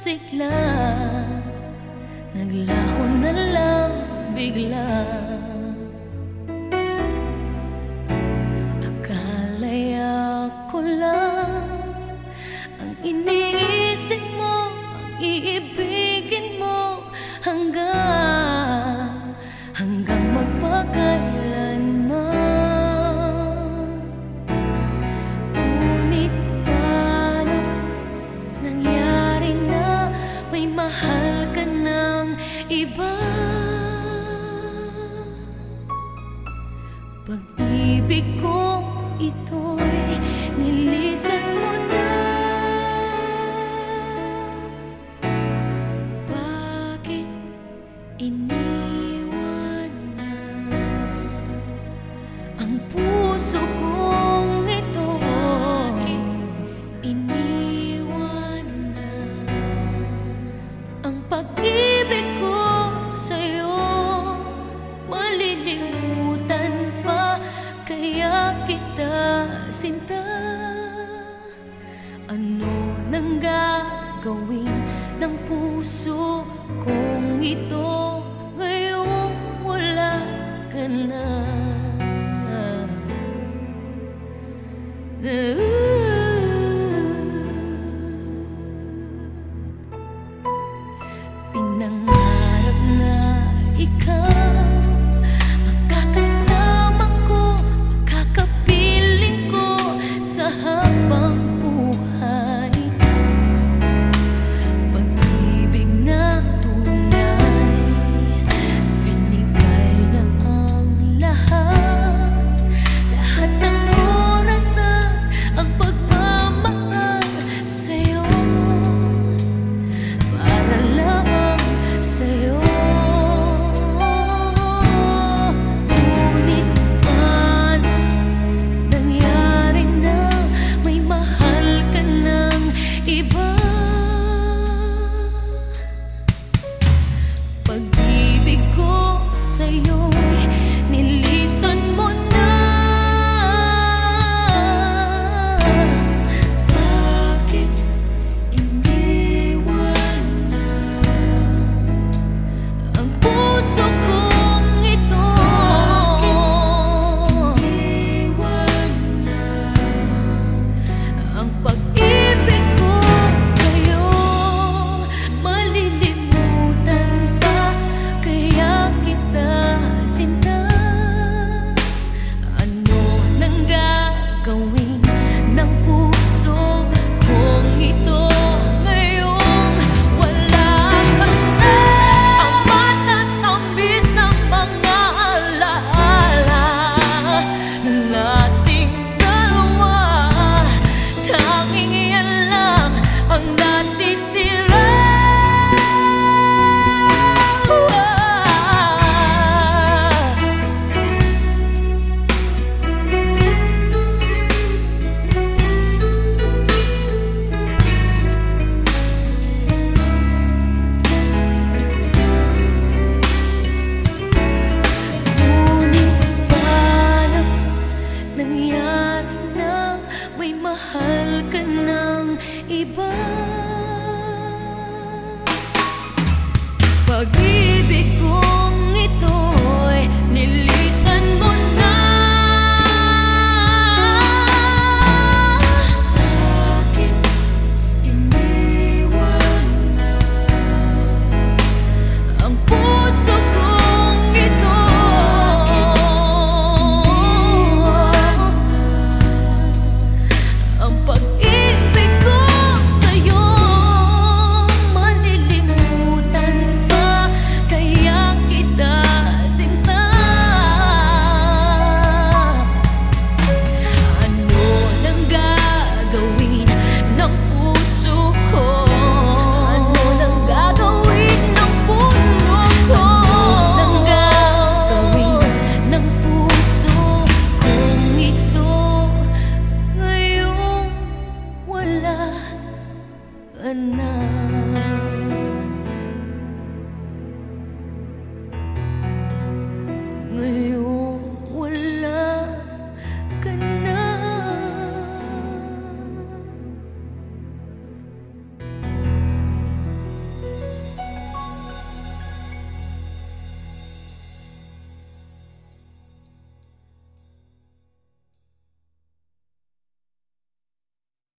sigla Naglaho na lang bigla. Akala'y ako lang. Ang ini Pag-ibig kong nilisan mo na. Bakit inisip sinta Ano nang gagawin ng puso kong ito? lonely